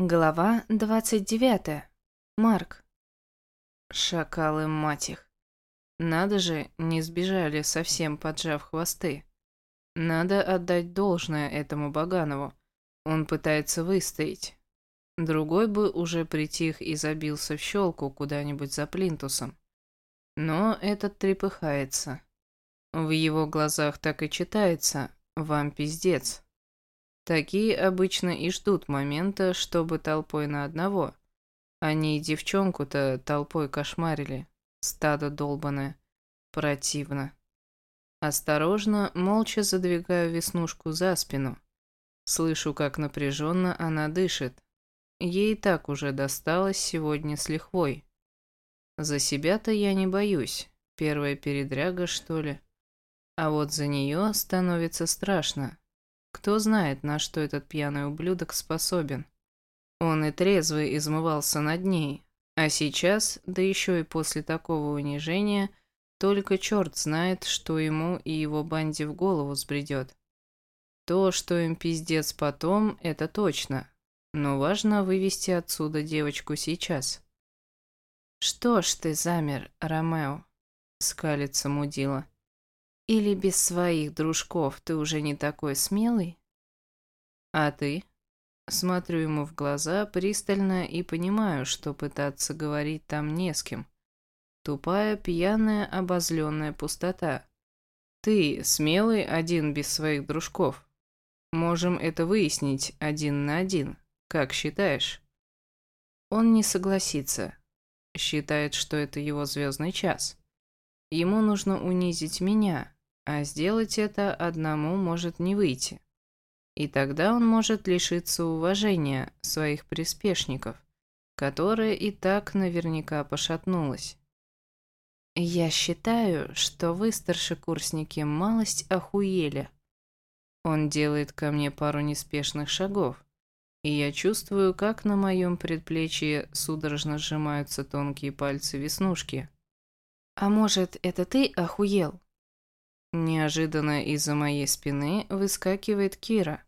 Глава 29. Марк. Шакалы, мать их. Надо же, не сбежали, совсем поджав хвосты. Надо отдать должное этому Баганову. Он пытается выстоять. Другой бы уже притих и забился в щелку куда-нибудь за плинтусом. Но этот трепыхается. В его глазах так и читается «Вам пиздец». Такие обычно и ждут момента, чтобы толпой на одного. Они девчонку-то толпой кошмарили. Стадо долбаное. Противно. Осторожно, молча задвигаю веснушку за спину. Слышу, как напряженно она дышит. Ей так уже досталось сегодня с лихвой. За себя-то я не боюсь. Первая передряга, что ли. А вот за нее становится страшно. Кто знает, на что этот пьяный ублюдок способен. Он и трезвый измывался над ней, а сейчас, да еще и после такого унижения, только черт знает, что ему и его банде в голову сбредет. То, что им пиздец потом, это точно. Но важно вывести отсюда девочку сейчас. «Что ж ты замер, Ромео?» — скалится мудила. Или без своих дружков ты уже не такой смелый? А ты? Смотрю ему в глаза пристально и понимаю, что пытаться говорить там не с кем. Тупая, пьяная, обозленная пустота. Ты смелый один без своих дружков. Можем это выяснить один на один. Как считаешь? Он не согласится. Считает, что это его звездный час. Ему нужно унизить меня, а сделать это одному может не выйти. И тогда он может лишиться уважения своих приспешников, которое и так наверняка пошатнулось. «Я считаю, что вы, старшекурсники, малость охуели». Он делает ко мне пару неспешных шагов, и я чувствую, как на моем предплечье судорожно сжимаются тонкие пальцы веснушки. «А может, это ты охуел?» Неожиданно из-за моей спины выскакивает Кира.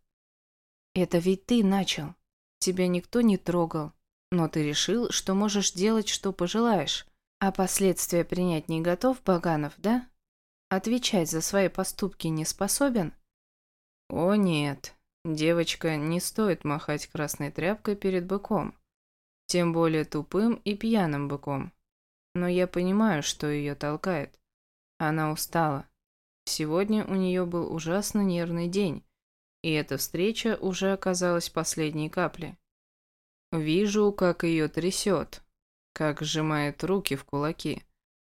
«Это ведь ты начал. Тебя никто не трогал. Но ты решил, что можешь делать, что пожелаешь. А последствия принять не готов, Баганов, да? Отвечать за свои поступки не способен?» «О нет, девочка, не стоит махать красной тряпкой перед быком. Тем более тупым и пьяным быком. Но я понимаю, что ее толкает. Она устала. Сегодня у нее был ужасно нервный день, и эта встреча уже оказалась последней каплей. Вижу, как ее трясет, как сжимает руки в кулаки,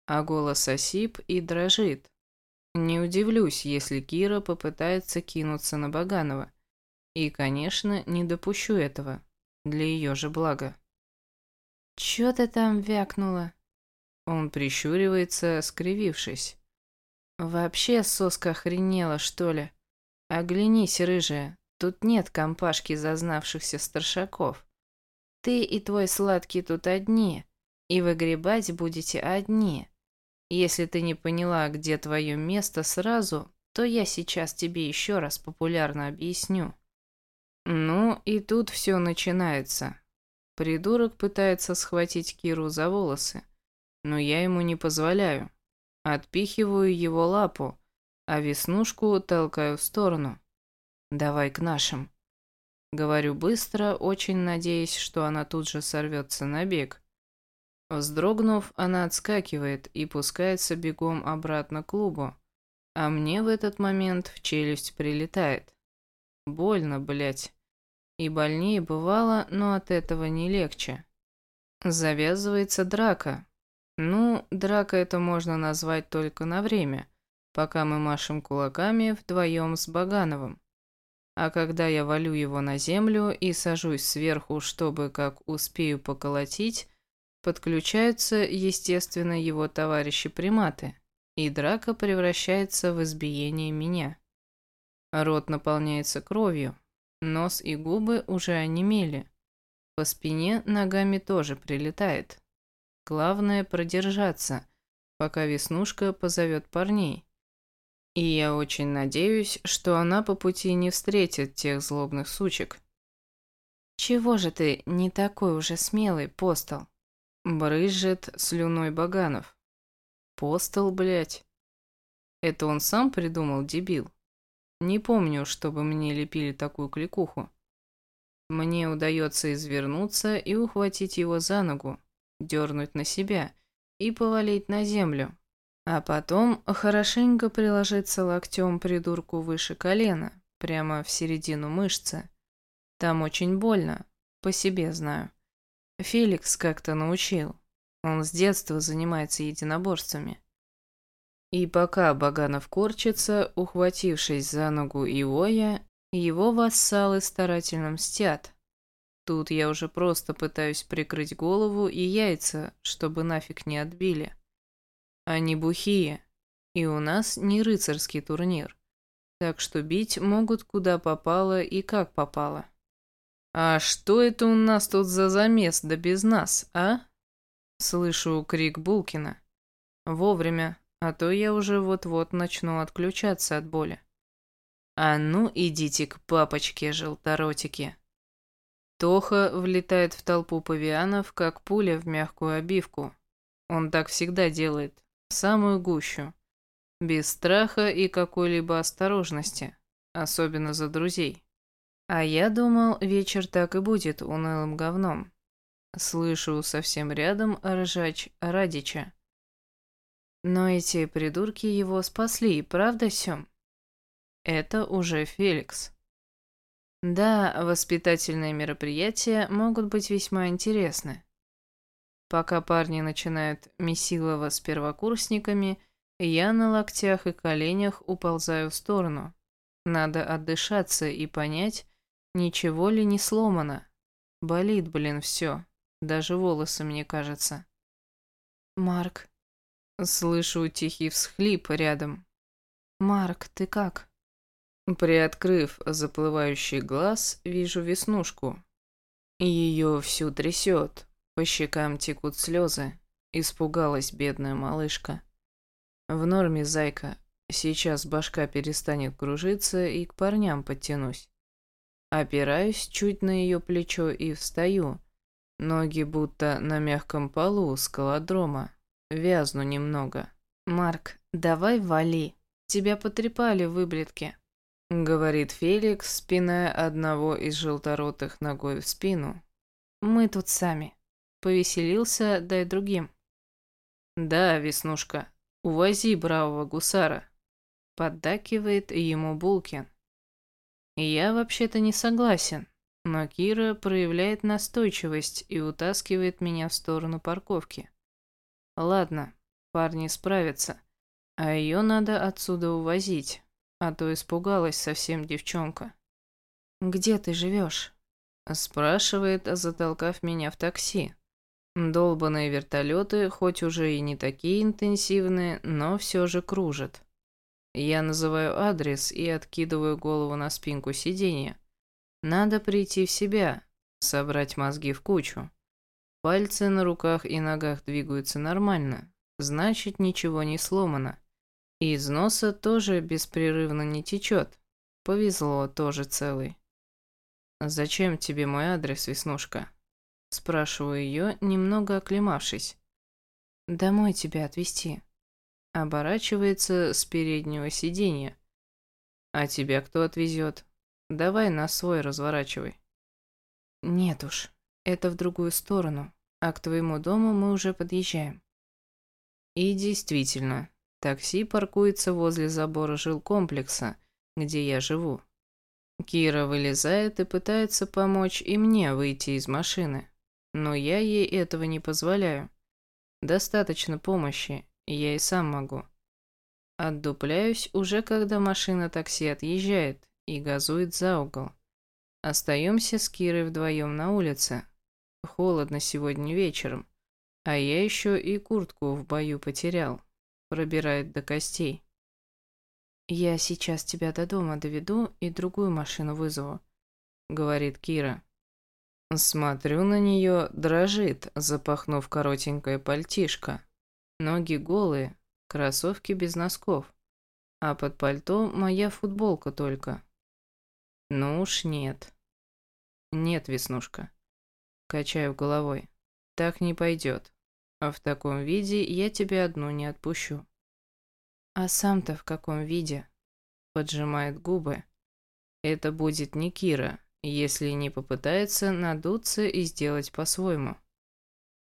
а голос осип и дрожит. Не удивлюсь, если Кира попытается кинуться на Баганова. И, конечно, не допущу этого. Для ее же блага. «Чё ты там вякнула?» Он прищуривается, скривившись. Вообще соска охренела, что ли? Оглянись, рыжая, тут нет компашки зазнавшихся старшаков. Ты и твой сладкий тут одни, и выгребать будете одни. Если ты не поняла, где твое место сразу, то я сейчас тебе еще раз популярно объясню. Ну, и тут все начинается. Придурок пытается схватить Киру за волосы, но я ему не позволяю. Отпихиваю его лапу, а веснушку толкаю в сторону. «Давай к нашим». Говорю быстро, очень надеясь, что она тут же сорвется на бег. Вздрогнув, она отскакивает и пускается бегом обратно к клубу. А мне в этот момент в челюсть прилетает. Больно, блять. И больнее бывало, но от этого не легче. Завязывается драка, ну, драка это можно назвать только на время, пока мы машем кулаками вдвоем с Багановым. А когда я валю его на землю и сажусь сверху, чтобы, как успею поколотить, подключаются, естественно, его товарищи-приматы, и драка превращается в избиение меня. Рот наполняется кровью, нос и губы уже онемели. По спине ногами тоже прилетает. Главное продержаться, пока Веснушка позовет парней. И я очень надеюсь, что она по пути не встретит тех злобных сучек. Чего же ты не такой уже смелый, постол? Брызжет слюной Баганов. Постол, блядь. Это он сам придумал, дебил? Не помню, чтобы мне лепили такую кликуху. Мне удается извернуться и ухватить его за ногу, дернуть на себя и повалить на землю, а потом хорошенько приложиться локтем придурку выше колена, прямо в середину мышцы. Там очень больно, по себе знаю. Феликс как-то научил. Он с детства занимается единоборствами. И пока Баганов корчится, ухватившись за ногу Иоя, его вассалы старательно мстят. Тут я уже просто пытаюсь прикрыть голову и яйца, чтобы нафиг не отбили. Они бухие, и у нас не рыцарский турнир. Так что бить могут куда попало и как попало. «А что это у нас тут за замес да без нас, а?» Слышу крик Булкина. Вовремя, а то я уже вот-вот начну отключаться от боли. «А ну, идите к папочке, желторотики!» Тоха влетает в толпу павианов, как пуля в мягкую обивку. Он так всегда делает, самую гущу. Без страха и какой-либо осторожности, особенно за друзей. А я думал, вечер так и будет унылым говном. Слышу совсем рядом ржач Радича. Но эти придурки его спасли, правда, Сём? Это уже Феликс. Да, воспитательные мероприятия могут быть весьма интересны. Пока парни начинают месилово с первокурсниками, я на локтях и коленях уползаю в сторону. Надо отдышаться и понять, ничего ли не сломано. Болит, блин, все. Даже волосы, мне кажется. Марк. Слышу тихий всхлип рядом. Марк, ты как? Приоткрыв заплывающий глаз, вижу веснушку. Ее всю трясет, по щекам текут слезы. Испугалась бедная малышка. В норме, зайка. Сейчас башка перестанет кружиться и к парням подтянусь. Опираюсь чуть на ее плечо и встаю. Ноги будто на мягком полу скалодрома. Вязну немного. «Марк, давай вали. Тебя потрепали в выблетке». — говорит Феликс, спиная одного из желторотых ногой в спину. «Мы тут сами. Повеселился, дай другим». «Да, Веснушка, увози бравого гусара», — поддакивает ему Булкин. «Я вообще-то не согласен, но Кира проявляет настойчивость и утаскивает меня в сторону парковки. Ладно, парни справятся, а ее надо отсюда увозить, а то испугалась совсем девчонка. «Где ты живешь?» Спрашивает, затолкав меня в такси. Долбаные вертолеты, хоть уже и не такие интенсивные, но все же кружат. Я называю адрес и откидываю голову на спинку сиденья. Надо прийти в себя, собрать мозги в кучу. Пальцы на руках и ногах двигаются нормально, значит ничего не сломано. И из носа тоже беспрерывно не течет. Повезло, тоже целый. «Зачем тебе мой адрес, Веснушка?» Спрашиваю ее, немного оклемавшись. «Домой тебя отвезти». Оборачивается с переднего сиденья. «А тебя кто отвезет? Давай на свой разворачивай». «Нет уж, это в другую сторону, а к твоему дому мы уже подъезжаем». И действительно, Такси паркуется возле забора жилкомплекса, где я живу. Кира вылезает и пытается помочь и мне выйти из машины. Но я ей этого не позволяю. Достаточно помощи, я и сам могу. Отдупляюсь уже когда машина такси отъезжает и газует за угол. Остаемся с Кирой вдвоем на улице. Холодно сегодня вечером, а я еще и куртку в бою потерял пробирает до костей. «Я сейчас тебя до дома доведу и другую машину вызову», — говорит Кира. Смотрю на нее, дрожит, запахнув коротенькое пальтишко. Ноги голые, кроссовки без носков, а под пальто моя футболка только. Ну уж нет. Нет, Веснушка. Качаю головой. Так не пойдет. А в таком виде я тебя одну не отпущу. А сам-то в каком виде? Поджимает губы. Это будет не Кира, если не попытается надуться и сделать по-своему.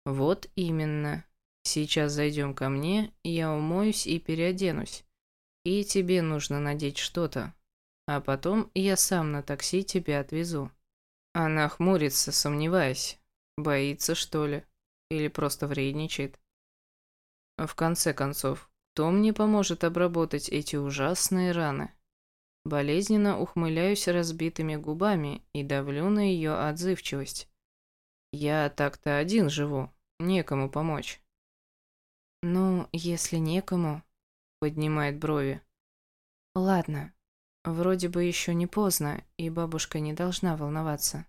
Вот именно. Сейчас зайдем ко мне, я умоюсь и переоденусь. И тебе нужно надеть что-то. А потом я сам на такси тебя отвезу. Она хмурится, сомневаясь. Боится, что ли? Или просто вредничает? В конце концов, кто мне поможет обработать эти ужасные раны? Болезненно ухмыляюсь разбитыми губами и давлю на ее отзывчивость. Я так-то один живу, некому помочь. «Ну, если некому...» — поднимает брови. «Ладно, вроде бы еще не поздно, и бабушка не должна волноваться».